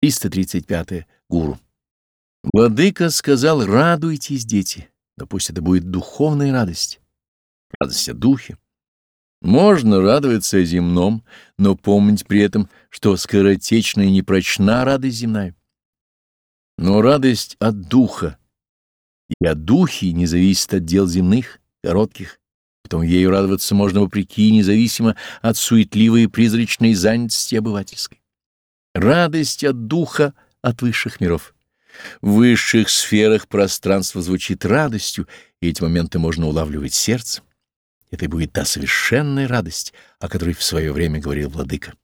335. Гуру. Владыка сказал, радуйтесь, дети, но пусть это будет духовная радость, радость о духе. Можно радоваться о земном, но помнить при этом, что скоротечная и непрочна радость земная. Но радость от духа и от духи не зависит от дел земных, коротких. Потом ею радоваться можно вопреки, независимо от суетливой и призрачной занятости обывательской. Радость от духа от высших миров. В высших сферах пространство звучит радостью, и эти моменты можно улавливать сердцем. Это будет та совершенная радость, о которой в свое время говорил Владыка.